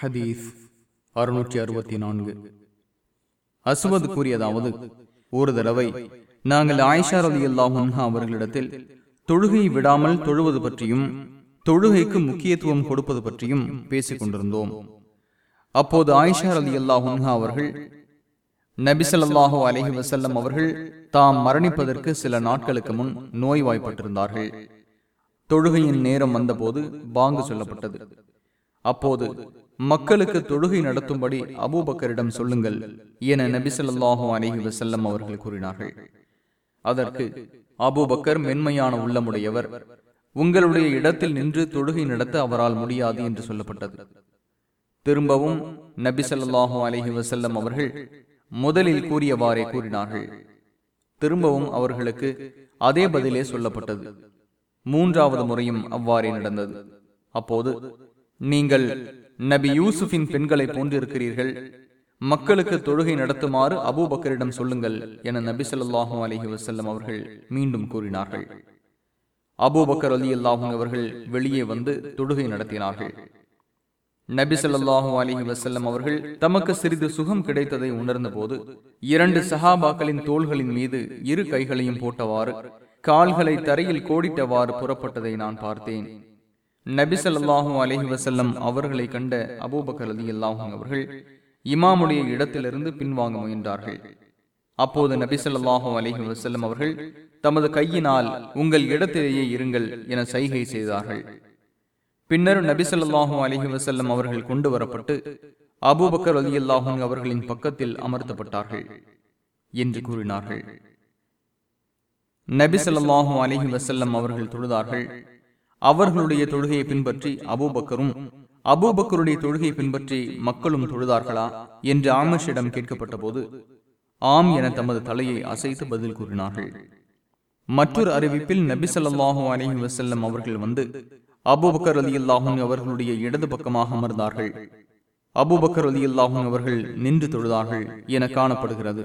ஹதீஸ் அறுநூற்றி அறுபத்தி நான்கு. அசுவது கூறியதாவது ஒரு தடவை நாங்கள் ஆயிஷா ரவி அல்லாஹா அவர்களிடத்தில் தொழுகை விடாமல் தொழுவது பற்றியும் தொழுகைக்கு முக்கியத்துவம் கொடுப்பது பற்றியும் பேசிக் கொண்டிருந்தோம். அப்போது ஆயிஷா ரலி அல்லாஹா அவர்கள் நபிசல்லாஹூ அலஹி வசல்லம் அவர்கள் தாம் மரணிப்பதற்கு சில நாட்களுக்கு முன் நோய்வாய்ப்பட்டிருந்தார்கள். தொழுகையின் நேரம் வந்தபோது பாங்கு சொல்லப்பட்டது. அப்போது மக்களுக்கு தொழுகை நடத்தும்படி அபூபக்கரிடம் சொல்லுங்கள் என நபிசல்லாஹு அலஹி வசல்லம் அவர்கள் கூறினார்கள். அதற்கு அபூபக்கர் மென்மையான உள்ளமுடையவர் உங்களுடைய இடத்தில் நின்று தொழுகை நடத்த அவரால் முடியாது என்று சொல்லப்பட்டது. திரும்பவும் நபிசல்லாஹு அலஹி வசல்லம் அவர்கள் முதலில் கூறியவாறே கூறினார்கள். திரும்பவும் அவர்களுக்கு அதே பதிலே சொல்லப்பட்டது. மூன்றாவது முறையும் அவ்வாறே நடந்தது. அப்போது நீங்கள் நபி யூசுஃபின் பெண்களை போன்றிருக்கிறீர்கள். மக்களுக்கு தொழுகை நடத்துமாறு அபூபக்கரிடம் சொல்லுங்கள் என நபி சொல்லாஹும் அலஹி வசல்லம் அவர்கள் மீண்டும் கூறினார்கள். அபூபக்கர் அலி அல்லாஹும் அவர்கள் வெளியே வந்து தொழுகை நடத்தினார்கள். நபி சொல்லாஹும் அலிஹி வசல்லம் அவர்கள் தமக்கு சிறிது சுகம் கிடைத்ததை உணர்ந்த போது இரண்டு சஹாபாக்களின் தோள்களின் மீது இரு கைகளையும் போட்டவாறு கால்களை தரையில் கோடிட்டவாறு புறப்பட்டதை நான் பார்த்தேன். நபிசல்லாஹூ அலஹி வசல்லம் அவர்களை கண்ட அபூபக்கர் அலி அல்லாஹும் அவர்கள் இமாமுடைய இடத்திலிருந்து பின்வாங்க முயன்றார்கள். அப்போது நபிசல்லாஹூ அலஹி வசல்லம் அவர்கள் தமது கையினால் உங்கள் இடத்திலேயே இருங்கள் என சைகை செய்தார்கள். பின்னர் நபிசல்லாஹூ அலஹி வசல்லம் அவர்கள் கொண்டு வரப்பட்டு அபூபக்கர் அலி அல்லாஹும் அவர்களின் பக்கத்தில் அமர்த்தப்பட்டார்கள் என்று கூறினார்கள். நபிசல்லாஹூ அலஹி வசல்லம் அவர்கள் தொழுதார்கள். அவர்களுடைய தொழுகையை பின்பற்றி அபூபக்கரும் அபூபக்கருடைய தொழுகையை பின்பற்றி மக்களும் தொழுதார்களா? என்று ஆமஷிடம் கேட்கப்பட்ட போது ஆம் என தமது தலையை அசைத்து பதில் கூறினார்கள். மற்றொரு அறிவிப்பில் நபிசல்லாஹூ அலஹி வசல்லம் அவர்கள் வந்து அபூபக்கர் அலி அல்லாஹும் அவர்களுடைய இடது பக்கமாக அமர்ந்தார்கள். அபூபக்கர் அலி அல்லாஹும் அவர்கள் நின்று தொழுதார்கள் என காணப்படுகிறது.